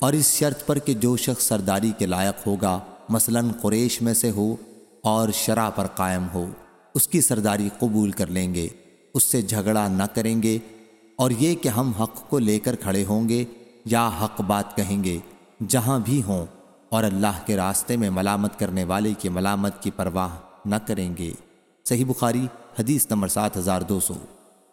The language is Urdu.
اور اس شرط پر کہ جو شخص سرداری کے لائق ہوگا، مثلا قریش میں سے ہو اور شرع پر قائم ہو، اس کی سرداری قبول کر لیں گے، اس سے جھگڑا نہ کریں گے، اور یہ کہ ہم حق کو لے کر کھڑے ہوں گے یا حق بات کہیں گے، جہاں بھی ہوں، اور اللہ کے راستے میں ملامت کرنے والے کی ملامت کی پرواہ نہ کریں گے۔ صحیح بخاری، حدیث نمبر سات ہزار دو سو۔